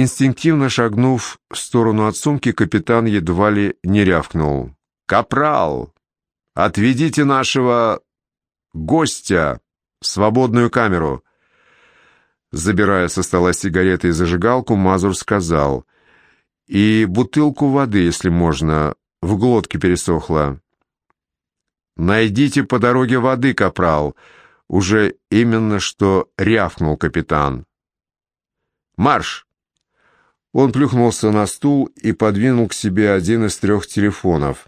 Инстинктивно шагнув в сторону от сумки, капитан едва ли не рявкнул. «Капрал, отведите нашего гостя в свободную камеру!» Забирая со стола сигареты и зажигалку, Мазур сказал. «И бутылку воды, если можно, в глотке пересохло». «Найдите по дороге воды, капрал!» Уже именно что рявкнул капитан. «Марш!» Он плюхнулся на стул и подвинул к себе один из трех телефонов.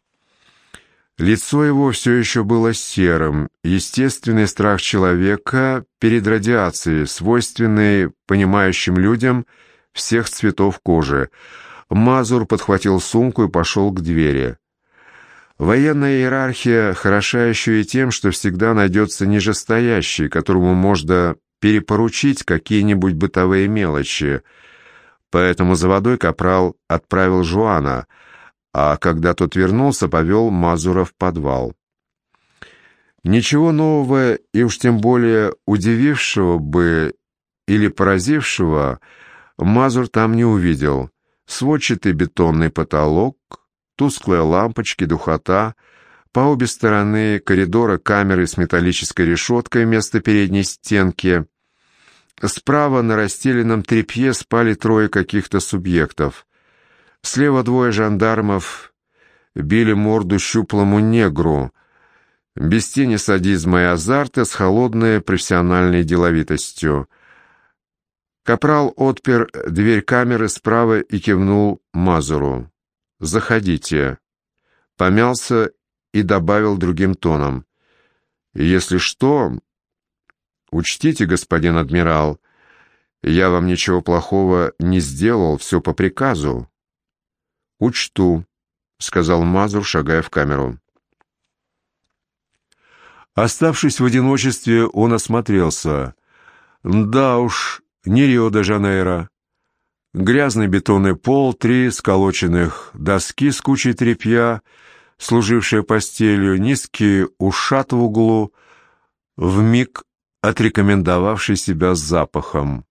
Лицо его все еще было серым, естественный страх человека перед радиацией, свойственный понимающим людям всех цветов кожи. Мазур подхватил сумку и пошел к двери. Военная иерархия хороша еще и тем, что всегда найдется нижестоящий, которому можно перепоручить какие-нибудь бытовые мелочи. Поэтому за водой капрал отправил Жуана — а когда тот вернулся, повел Мазура в подвал. Ничего нового и уж тем более удивившего бы или поразившего Мазур там не увидел. Сводчатый бетонный потолок, тусклые лампочки, духота, по обе стороны коридора камеры с металлической решеткой вместо передней стенки. Справа на расстеленном тряпье спали трое каких-то субъектов. Слева двое жандармов били морду щуплому негру, без тени садизма и азарта, с холодной профессиональной деловитостью. Капрал отпер дверь камеры справа и кивнул Мазуру. «Заходите». Помялся и добавил другим тоном. «Если что, учтите, господин адмирал, я вам ничего плохого не сделал, все по приказу. «Учту», — сказал Мазур, шагая в камеру. Оставшись в одиночестве, он осмотрелся. Да уж, не Рио-де-Жанейро. Грязный бетонный пол, три сколоченных доски с кучей тряпья, служившие постелью, низкий ушат в углу, вмиг отрекомендовавший себя запахом.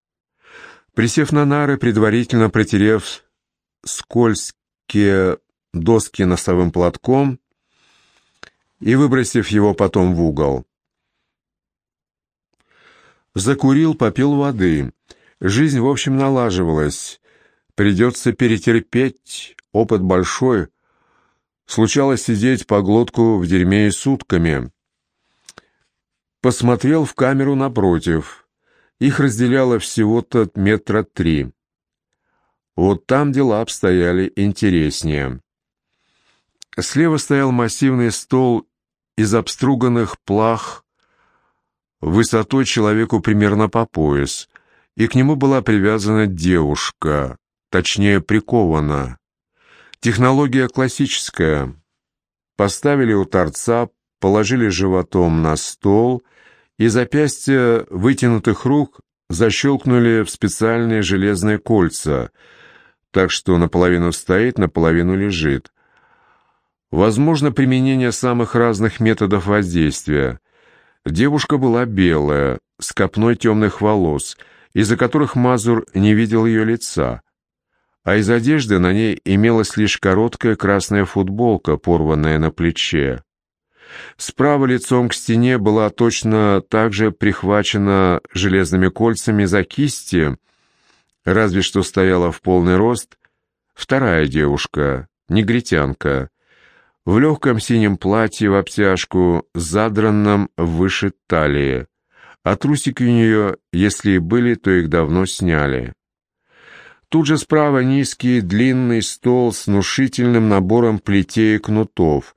Присев на нары, предварительно протерев скользкий кое доски носовым платком и выбросив его потом в угол. Закурил, попил воды. Жизнь, в общем, налаживалась. Придется перетерпеть, опыт большой. Случалось сидеть по глотку в дерьме и сутками. Посмотрел в камеру напротив. Их разделяло всего-то метра три. Вот там дела обстояли интереснее. Слева стоял массивный стол из обструганных плах высотой человеку примерно по пояс, и к нему была привязана девушка, точнее прикована. Технология классическая. Поставили у торца, положили животом на стол, и запястья вытянутых рук защелкнули в специальные железные кольца — так что наполовину стоит, наполовину лежит. Возможно применение самых разных методов воздействия. Девушка была белая, с копной темных волос, из-за которых Мазур не видел ее лица, а из одежды на ней имелась лишь короткая красная футболка, порванная на плече. Справа лицом к стене была точно так же прихвачена железными кольцами за кисти, разве что стояла в полный рост вторая девушка, негритянка, в легком синем платье в обтяжку, задранном выше талии, а трусики у нее, если и были, то их давно сняли. Тут же справа низкий длинный стол с внушительным набором плетей и кнутов,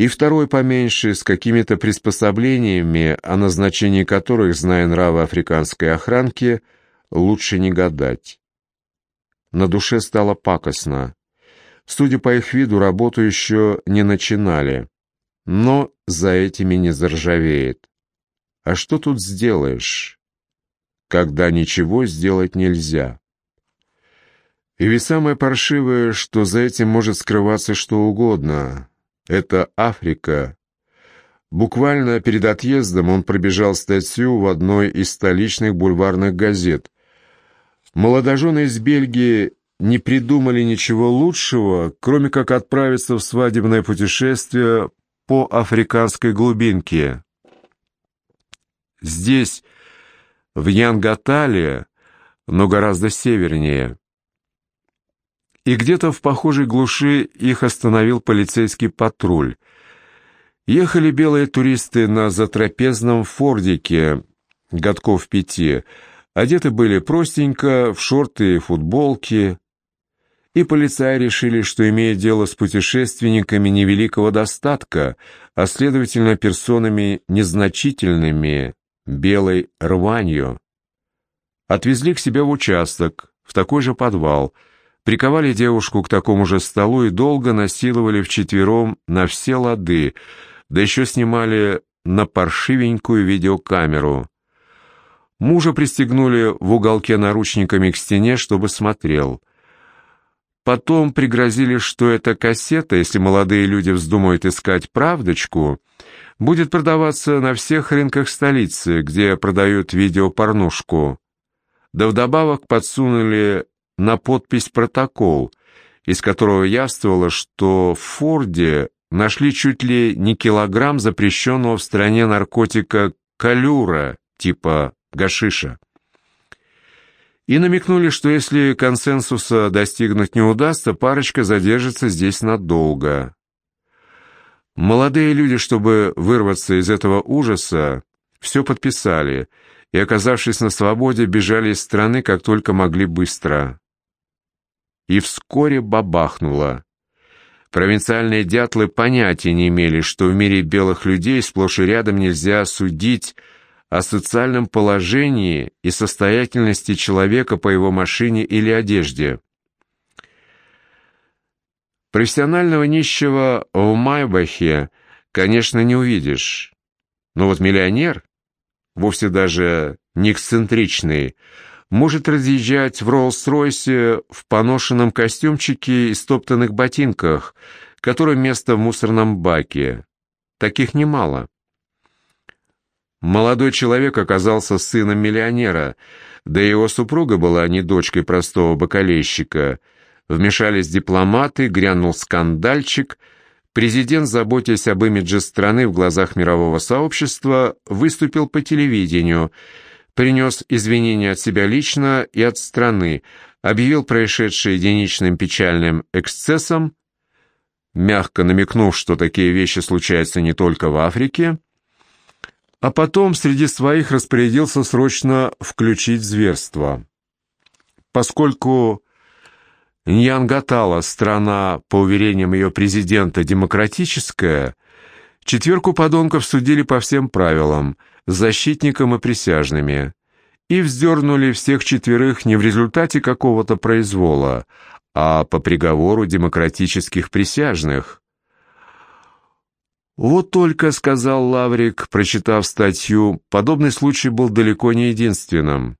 и второй поменьше с какими-то приспособлениями, о назначении которых, зная нравы африканской охранки, — лучше не гадать. На душе стало пакостно. Судя по их виду, работу еще не начинали. Но за этими не заржавеет. А что тут сделаешь, когда ничего сделать нельзя? И ведь самое паршивое, что за этим может скрываться что угодно. Это Африка. Буквально перед отъездом он пробежал статью в одной из столичных бульварных газет – Молодожены из Бельгии не придумали ничего лучшего, кроме как отправиться в свадебное путешествие по африканской глубинке. Здесь, в Янгатале, но гораздо севернее. И где-то в похожей глуши их остановил полицейский патруль. Ехали белые туристы на затрапезном фордике, годков пяти. Одеты были простенько, в шорты и футболки, и полицаи решили, что имеет дело с путешественниками невеликого достатка, а следовательно персонами незначительными, белой рванью. Отвезли к себе в участок, в такой же подвал, приковали девушку к такому же столу и долго насиловали вчетвером на все лады, да еще снимали на паршивенькую видеокамеру. Мужа пристегнули в уголке наручниками к стене, чтобы смотрел. Потом пригрозили, что эта кассета, если молодые люди вздумают искать правдочку, будет продаваться на всех рынках столицы, где продают видеопорнушку. Да вдобавок подсунули на подпись протокол, из которого явствовало, что в Форде нашли чуть ли не килограмм запрещенного в стране наркотика калюра, типа гашиша и намекнули, что если консенсуса достигнуть не удастся, парочка задержится здесь надолго. Молодые люди, чтобы вырваться из этого ужаса, все подписали и, оказавшись на свободе, бежали из страны, как только могли быстро. И вскоре бабахнуло. Провинциальные дятлы понятия не имели, что в мире белых людей сплошь и рядом нельзя судить о социальном положении и состоятельности человека по его машине или одежде. Профессионального нищего в Майбахе, конечно, не увидишь. Но вот миллионер, вовсе даже не эксцентричный, может разъезжать в Роллс-Ройсе в поношенном костюмчике и стоптанных ботинках, которым место в мусорном баке. Таких немало. Молодой человек оказался сыном миллионера, да его супруга была не дочкой простого бакалейщика. Вмешались дипломаты, грянул скандальчик. Президент, заботясь об имидже страны в глазах мирового сообщества, выступил по телевидению, принес извинения от себя лично и от страны, объявил происшедшее единичным печальным эксцессом, мягко намекнув, что такие вещи случаются не только в Африке, а потом среди своих распорядился срочно включить зверство. Поскольку Ньянгатала, страна, по уверениям ее президента, демократическая, четверку подонков судили по всем правилам, защитникам и присяжными, и вздернули всех четверых не в результате какого-то произвола, а по приговору демократических присяжных. «Вот только», — сказал Лаврик, прочитав статью, — «подобный случай был далеко не единственным».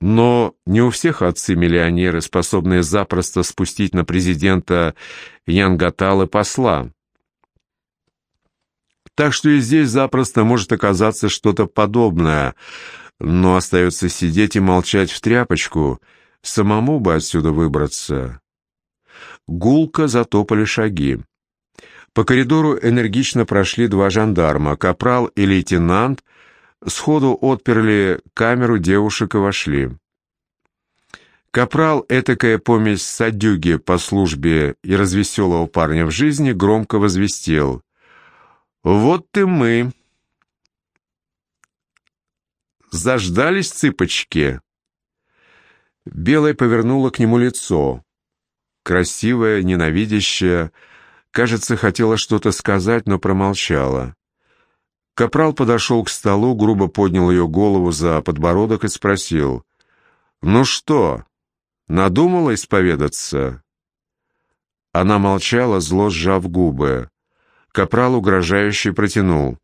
Но не у всех отцы-миллионеры, способные запросто спустить на президента Янгаталы посла. Так что и здесь запросто может оказаться что-то подобное, но остается сидеть и молчать в тряпочку, самому бы отсюда выбраться. Гулко затопали шаги. По коридору энергично прошли два жандарма, капрал и лейтенант, сходу отперли камеру девушек и вошли. Капрал, этакая помесь садюги по службе и развеселого парня в жизни, громко возвестил. «Вот и мы!» «Заждались цыпочки!» Белая повернула к нему лицо. Красивое, ненавидящее, Кажется, хотела что-то сказать, но промолчала. Капрал подошел к столу, грубо поднял ее голову за подбородок и спросил. «Ну что, надумала исповедаться?» Она молчала, зло сжав губы. Капрал угрожающе протянул.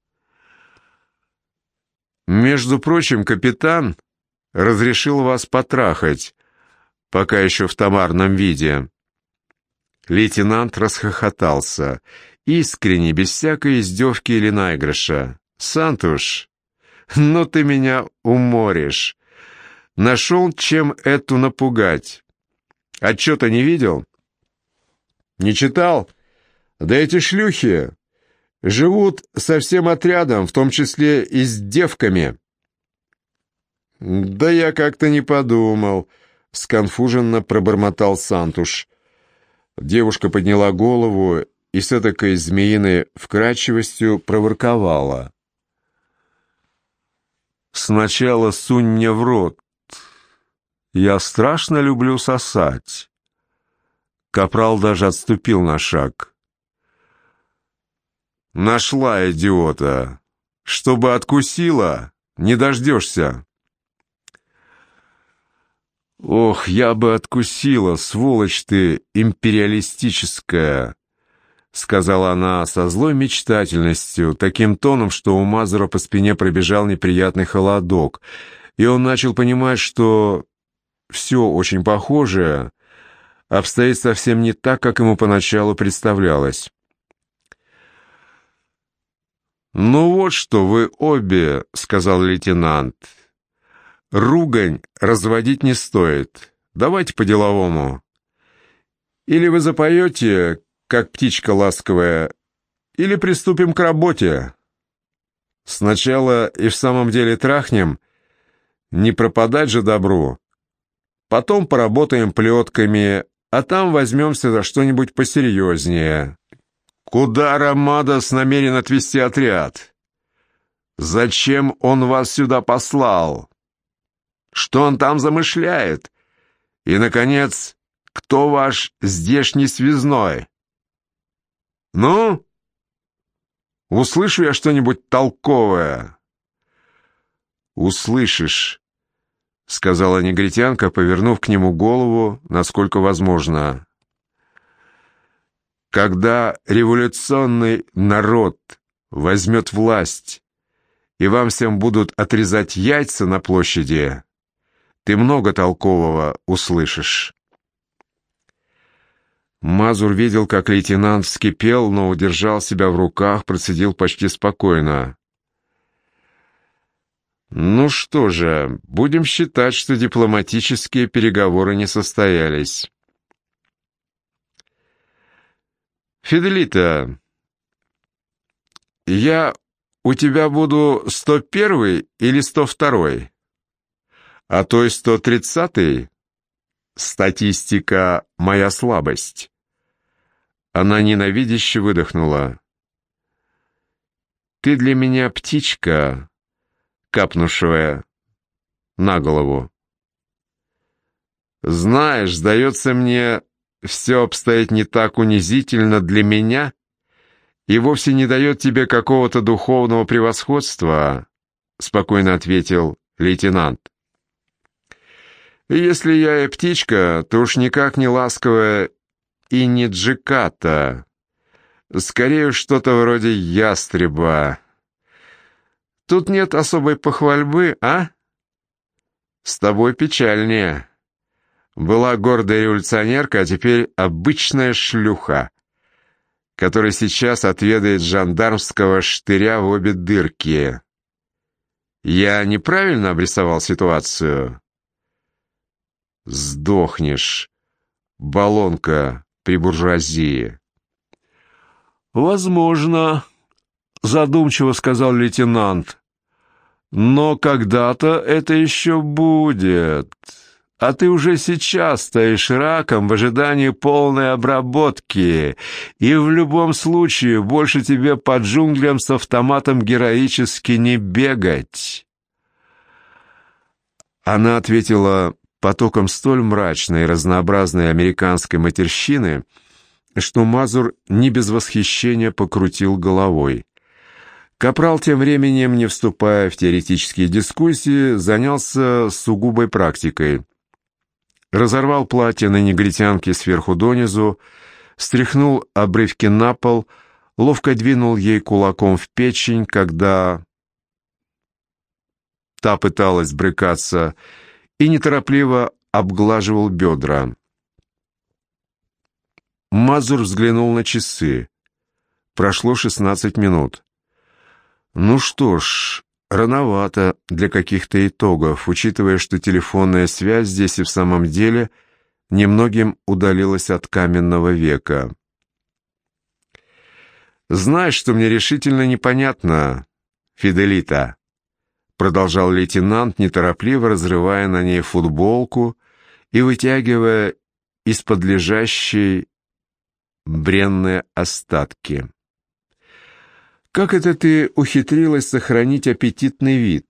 «Между прочим, капитан разрешил вас потрахать, пока еще в товарном виде». Лейтенант расхохотался, искренне, без всякой издевки или наигрыша. «Сантуш, ну ты меня уморишь. Нашел, чем эту напугать. Отчета не видел? Не читал? Да эти шлюхи живут со всем отрядом, в том числе и с девками. Да я как-то не подумал, сконфуженно пробормотал Сантуш. Девушка подняла голову и с этакой змеиной вкрадчивостью проворковала. «Сначала сунь мне в рот. Я страшно люблю сосать». Капрал даже отступил на шаг. «Нашла идиота! Чтобы откусила, не дождешься!» «Ох, я бы откусила, сволочь ты империалистическая!» сказала она со злой мечтательностью, таким тоном, что у Мазура по спине пробежал неприятный холодок, и он начал понимать, что все очень похоже обстоит совсем не так, как ему поначалу представлялось. «Ну вот что вы обе», — сказал лейтенант, — «ругань разводить не стоит. Давайте по-деловому. Или вы запоете, как птичка ласковая, или приступим к работе. Сначала и в самом деле трахнем, не пропадать же добру. Потом поработаем плетками, а там возьмемся за что-нибудь посерьезнее. Куда Рамадос намерен отвести отряд? Зачем он вас сюда послал? Что он там замышляет? И, наконец, кто ваш здешний связной? «Ну? Услышу я что-нибудь толковое?» «Услышишь», — сказала негритянка, повернув к нему голову, насколько возможно. «Когда революционный народ возьмет власть, и вам всем будут отрезать яйца на площади, ты много толкового услышишь». Мазур видел, как лейтенант вскипел, но удержал себя в руках, процедил почти спокойно. «Ну что же, будем считать, что дипломатические переговоры не состоялись». «Фиделита, я у тебя буду 101 или 102 а то и 130 Статистика — моя слабость». Она ненавидяще выдохнула. «Ты для меня птичка, капнувшая на голову. Знаешь, сдается мне, все обстоит не так унизительно для меня и вовсе не дает тебе какого-то духовного превосходства», спокойно ответил лейтенант. «Если я и птичка, то уж никак не ласковая и не джиката. Скорее что-то вроде ястреба. Тут нет особой похвальбы, а? С тобой печальнее. Была гордая революционерка, а теперь обычная шлюха, которая сейчас отведает жандармского штыря в обе дырки. Я неправильно обрисовал ситуацию? Сдохнешь, баллонка при буржуазии. «Возможно», — задумчиво сказал лейтенант. «Но когда-то это еще будет. А ты уже сейчас стоишь раком в ожидании полной обработки, и в любом случае больше тебе по джунглям с автоматом героически не бегать». Она ответила потоком столь мрачной и разнообразной американской матерщины, что Мазур не без восхищения покрутил головой. Капрал тем временем, не вступая в теоретические дискуссии, занялся сугубой практикой. Разорвал платье на негритянке сверху донизу, стряхнул обрывки на пол, ловко двинул ей кулаком в печень, когда та пыталась брыкаться, и неторопливо обглаживал бедра. Мазур взглянул на часы. Прошло шестнадцать минут. Ну что ж, рановато для каких-то итогов, учитывая, что телефонная связь здесь и в самом деле немногим удалилась от каменного века. «Знаешь, что мне решительно непонятно, Фиделита?» Продолжал лейтенант, неторопливо разрывая на ней футболку и вытягивая из-под лежащей бренные остатки. Как это ты ухитрилась сохранить аппетитный вид?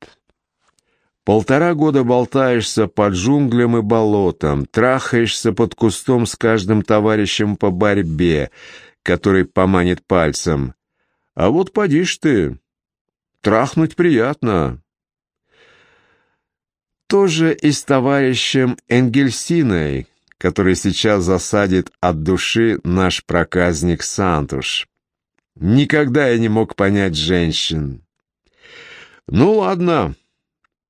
Полтора года болтаешься под джунглям и болотом, трахаешься под кустом с каждым товарищем по борьбе, который поманит пальцем. А вот подишь ты, трахнуть приятно. Тоже и с товарищем Энгельсиной, который сейчас засадит от души наш проказник Сантуш. Никогда я не мог понять женщин. Ну ладно,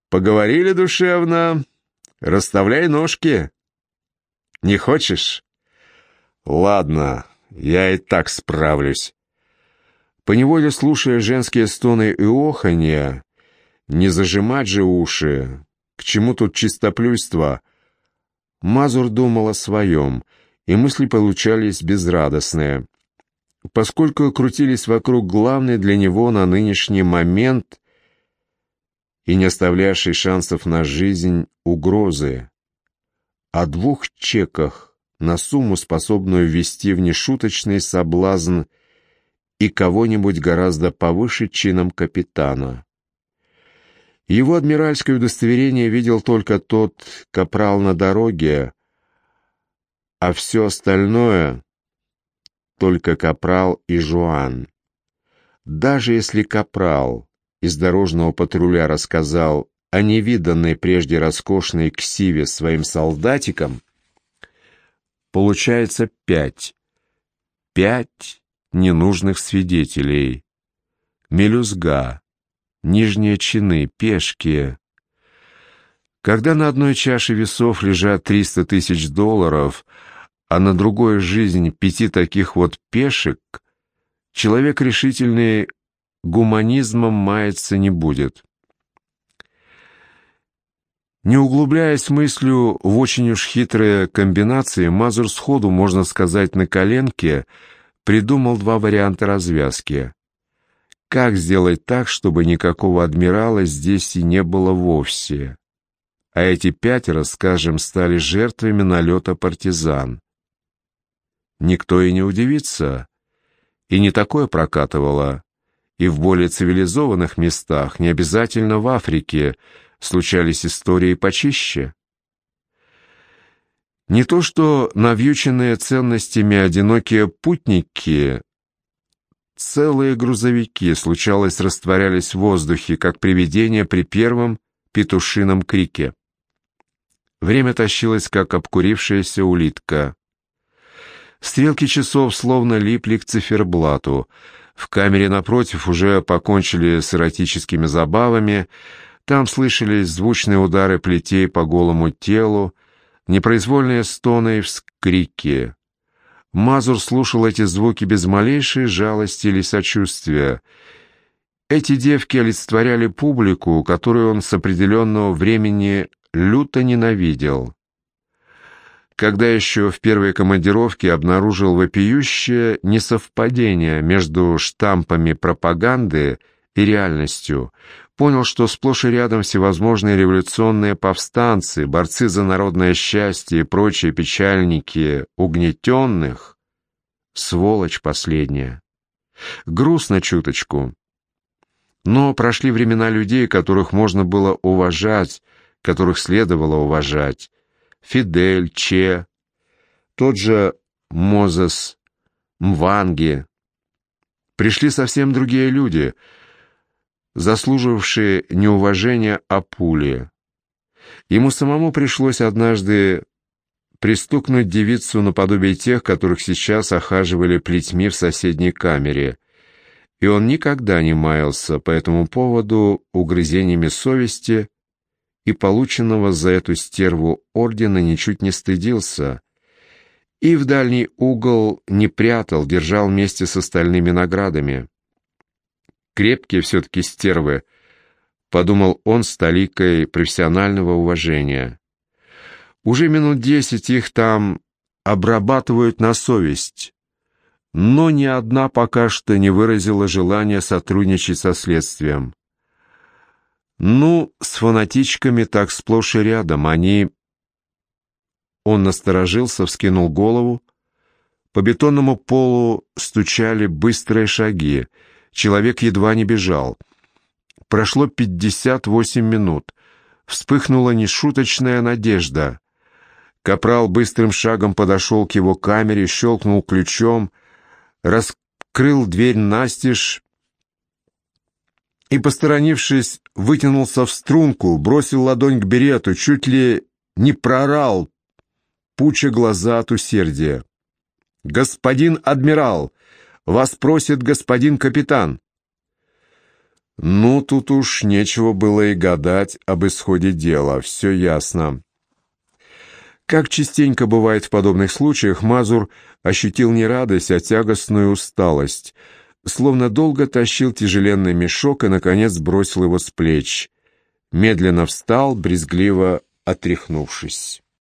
поговорили душевно, расставляй ножки. Не хочешь? Ладно, я и так справлюсь. Поневоле слушая женские стоны и оханья, не зажимать же уши, к чему тут чистоплюйство? Мазур думал о своем, и мысли получались безрадостные поскольку крутились вокруг главной для него на нынешний момент и не оставлявшей шансов на жизнь угрозы. О двух чеках на сумму, способную ввести в нешуточный соблазн и кого-нибудь гораздо повыше чином капитана. Его адмиральское удостоверение видел только тот капрал на дороге, а все остальное только Капрал и Жуан. Даже если Капрал из дорожного патруля рассказал о невиданной прежде роскошной ксиве своим солдатикам, получается пять. Пять ненужных свидетелей. Мелюзга, нижние чины, пешки. Когда на одной чаше весов лежат триста тысяч долларов, а на другой жизнь пяти таких вот пешек, человек решительный гуманизмом маяться не будет. Не углубляясь мыслью в очень уж хитрые комбинации, Мазур сходу, можно сказать, на коленке придумал два варианта развязки. Как сделать так, чтобы никакого адмирала здесь и не было вовсе? А эти пятеро, скажем, стали жертвами налета партизан никто и не удивится. И не такое прокатывало. И в более цивилизованных местах, не обязательно в Африке, случались истории почище. Не то что навьюченные ценностями одинокие путники, целые грузовики, случалось, растворялись в воздухе, как привидения при первом петушином крике. Время тащилось, как обкурившаяся улитка. Стрелки часов словно липли к циферблату. В камере напротив уже покончили с эротическими забавами. Там слышались звучные удары плетей по голому телу, непроизвольные стоны и вскрики. Мазур слушал эти звуки без малейшей жалости или сочувствия. Эти девки олицетворяли публику, которую он с определенного времени люто ненавидел когда еще в первой командировке обнаружил вопиющее несовпадение между штампами пропаганды и реальностью, понял, что сплошь и рядом всевозможные революционные повстанцы, борцы за народное счастье и прочие печальники угнетенных, сволочь последняя. Грустно чуточку. Но прошли времена людей, которых можно было уважать, которых следовало уважать, Фидель, Че, тот же Мозес, Мванги. Пришли совсем другие люди, заслуживавшие неуважения Апулии. Ему самому пришлось однажды пристукнуть девицу наподобие тех, которых сейчас охаживали плетьми в соседней камере, и он никогда не маялся по этому поводу угрызениями совести и полученного за эту стерву ордена ничуть не стыдился, и в дальний угол не прятал, держал вместе с остальными наградами. Крепкие все-таки стервы, подумал он с толикой профессионального уважения. Уже минут десять их там обрабатывают на совесть, но ни одна пока что не выразила желания сотрудничать со следствием. Ну, с фанатичками так сплошь и рядом, они... Он насторожился, вскинул голову. По бетонному полу стучали быстрые шаги. Человек едва не бежал. Прошло пятьдесят восемь минут. Вспыхнула нешуточная надежда. Капрал быстрым шагом подошел к его камере, щелкнул ключом, раскрыл дверь настежь и, посторонившись, вытянулся в струнку, бросил ладонь к берету, чуть ли не прорал, пуча глаза от усердия. «Господин адмирал, вас просит господин капитан». Ну, тут уж нечего было и гадать об исходе дела, все ясно. Как частенько бывает в подобных случаях, Мазур ощутил не радость, а тягостную усталость, словно долго тащил тяжеленный мешок и, наконец, бросил его с плеч. Медленно встал, брезгливо отряхнувшись.